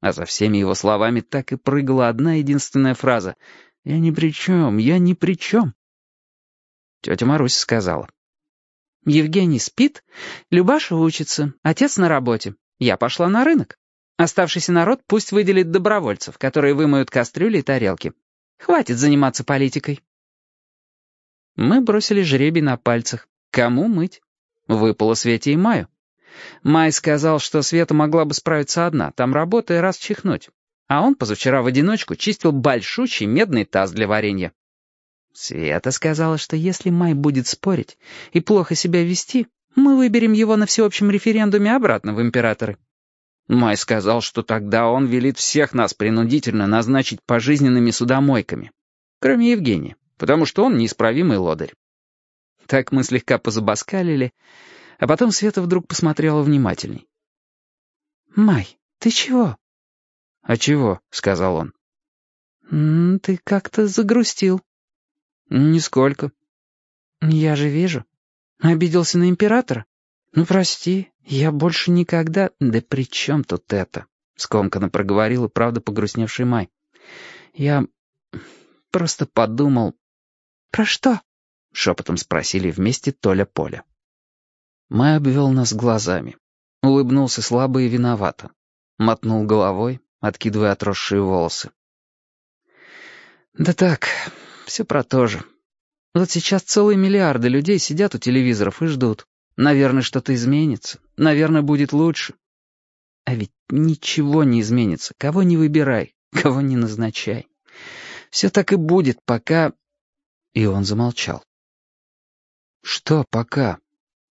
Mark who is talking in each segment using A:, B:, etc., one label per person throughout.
A: А за всеми его словами так и прыгала одна единственная фраза «Я ни при чем, я ни при чем». Тетя Маруся сказала. «Евгений спит, Любаша учится, отец на работе. Я пошла на рынок. Оставшийся народ пусть выделит добровольцев, которые вымоют кастрюли и тарелки. Хватит заниматься политикой». Мы бросили жребий на пальцах. Кому мыть? Выпало Свете и Маю. Май сказал, что Света могла бы справиться одна, там работая раз чихнуть. А он позавчера в одиночку чистил большущий медный таз для варенья. Света сказала, что если Май будет спорить и плохо себя вести, мы выберем его на всеобщем референдуме обратно в императоры. Май сказал, что тогда он велит всех нас принудительно назначить пожизненными судомойками, кроме Евгения, потому что он неисправимый лодырь. Так мы слегка позабаскалили, а потом Света вдруг посмотрела внимательней. «Май, ты чего?» «А чего?» — сказал он. «Ты как-то загрустил». «Нисколько». «Я же вижу. Обиделся на императора? Ну, прости, я больше никогда...» «Да при чем тут это?» — скомканно проговорила, правда, погрустневший Май. «Я просто подумал...» «Про что?» — шепотом спросили вместе Толя-Поля. Май обвел нас глазами. Улыбнулся слабо и виновато. Мотнул головой, откидывая отросшие волосы. «Да так, все про то же. Вот сейчас целые миллиарды людей сидят у телевизоров и ждут. Наверное, что-то изменится. Наверное, будет лучше. А ведь ничего не изменится. Кого не выбирай, кого не назначай. Все так и будет, пока...» И он замолчал. «Что пока?» —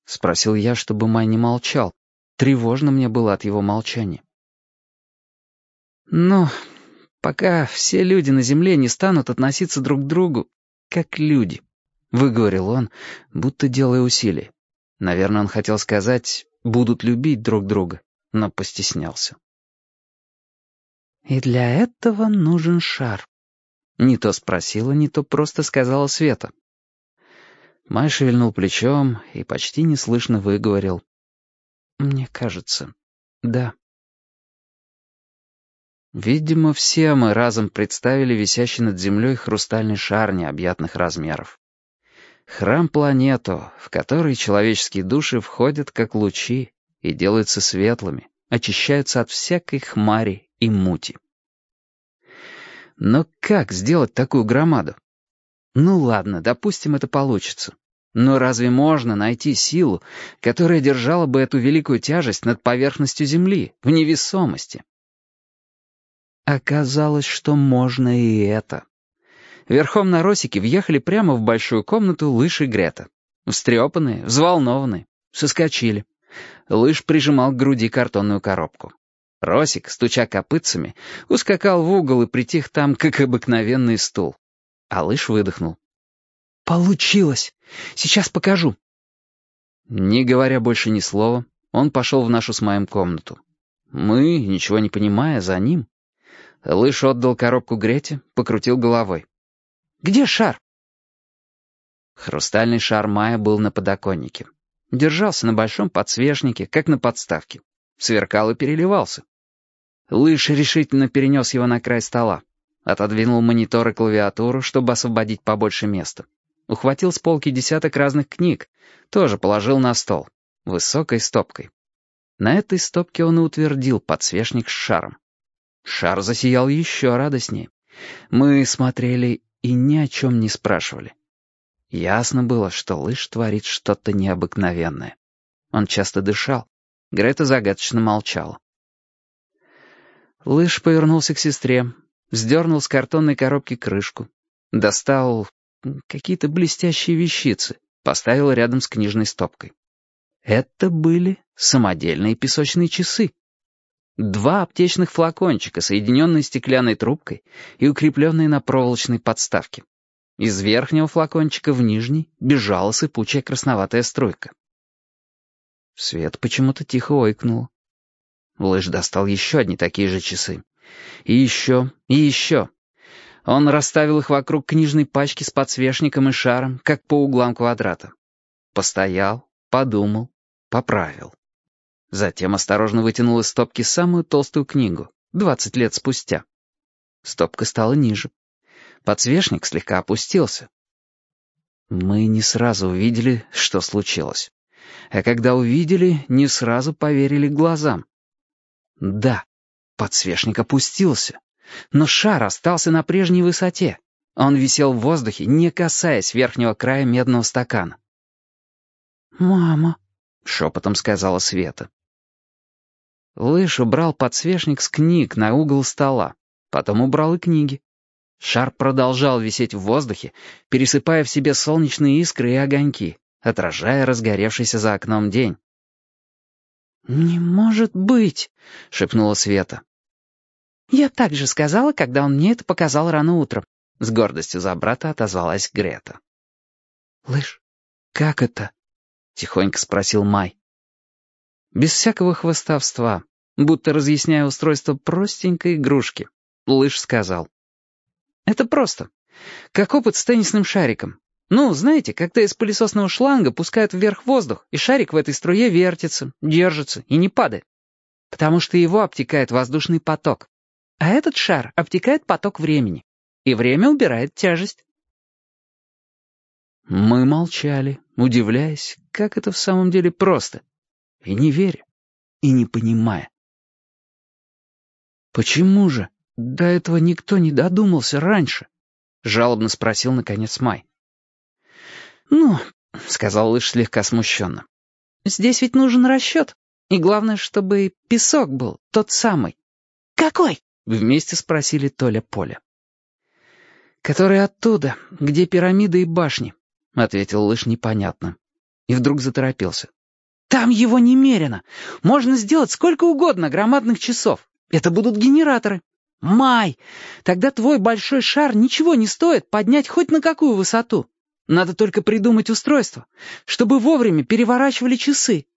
A: спросил я, чтобы Май не молчал. Тревожно мне было от его молчания. «Ну, пока все люди на Земле не станут относиться друг к другу как люди», — выговорил он, будто делая усилие. Наверное, он хотел сказать «будут любить друг друга», но постеснялся. «И для этого нужен шар», — не то спросила, не то просто сказала Света. Май шевельнул плечом и почти неслышно выговорил. «Мне кажется, да». Видимо, все мы разом представили висящий над землей хрустальный шар необъятных размеров. Храм-планету, в который человеческие души входят как лучи и делаются светлыми, очищаются от всякой хмари и мути. Но как сделать такую громаду? Ну ладно, допустим, это получится. Но разве можно найти силу, которая держала бы эту великую тяжесть над поверхностью Земли, в невесомости? Оказалось, что можно и это. Верхом на Росике въехали прямо в большую комнату Лыж и Грета. Встрепанные, взволнованные, соскочили. Лыж прижимал к груди картонную коробку. Росик, стуча копытцами, ускакал в угол и притих там, как обыкновенный стул. А лыж выдохнул. «Получилось! Сейчас покажу!» Не говоря больше ни слова, он пошел в нашу с Маем комнату. Мы, ничего не понимая, за ним. Лыж отдал коробку Грете, покрутил головой. «Где шар?» Хрустальный шар Майя был на подоконнике. Держался на большом подсвечнике, как на подставке. Сверкал и переливался. Лыж решительно перенес его на край стола. Отодвинул монитор и клавиатуру, чтобы освободить побольше места. Ухватил с полки десяток разных книг. Тоже положил на стол. Высокой стопкой. На этой стопке он и утвердил подсвечник с шаром. Шар засиял еще радостнее. Мы смотрели и ни о чем не спрашивали. Ясно было, что лыж творит что-то необыкновенное. Он часто дышал. Грета загадочно молчала. Лыж повернулся к сестре, Сдернул с картонной коробки крышку. Достал какие-то блестящие вещицы. Поставил рядом с книжной стопкой. Это были самодельные песочные часы. Два аптечных флакончика, соединенные стеклянной трубкой и укрепленные на проволочной подставке. Из верхнего флакончика в нижний бежала сыпучая красноватая струйка. Свет почему-то тихо ойкнул. Лыж достал еще одни такие же часы. И еще, и еще. Он расставил их вокруг книжной пачки с подсвечником и шаром, как по углам квадрата. Постоял, подумал, поправил. Затем осторожно вытянул из стопки самую толстую книгу, двадцать лет спустя. Стопка стала ниже. Подсвечник слегка опустился. Мы не сразу увидели, что случилось. А когда увидели, не сразу поверили глазам. Да, подсвечник опустился, но шар остался на прежней высоте. Он висел в воздухе, не касаясь верхнего края медного стакана.
B: «Мама», —
A: шепотом сказала Света. Лыж убрал подсвечник с книг на угол стола, потом убрал и книги. Шар продолжал висеть в воздухе, пересыпая в себе солнечные искры и огоньки, отражая разгоревшийся за окном день.
B: «Не может быть!»
A: — шепнула Света.
B: «Я так же сказала, когда он мне это показал рано утром», —
A: с гордостью за брата отозвалась Грета.
B: «Лыж, как это?»
A: — тихонько спросил Май. Без всякого хвостовства, будто разъясняя устройство простенькой игрушки, Лыж сказал. «Это просто. Как опыт с теннисным шариком. Ну, знаете, когда из пылесосного шланга пускают вверх воздух, и шарик в этой струе вертится, держится и не падает. Потому что его обтекает воздушный поток. А этот шар обтекает поток времени. И время убирает тяжесть. Мы молчали, удивляясь, как это в самом деле просто. И не веря, и не понимая. «Почему же до этого никто не додумался раньше?» — жалобно спросил, наконец, Май.
B: «Ну», — сказал Лыж слегка смущенно, — «здесь ведь нужен расчет. И главное, чтобы песок был тот самый».
A: «Какой?» — вместе спросили Толя Поля.
B: «Который оттуда, где пирамиды и башни», — ответил Лыж непонятно. И вдруг заторопился. «Там его немерено. Можно сделать сколько угодно громадных часов. Это будут генераторы. Май! Тогда твой большой шар ничего не стоит поднять хоть на какую высоту. Надо только придумать устройство, чтобы вовремя переворачивали часы.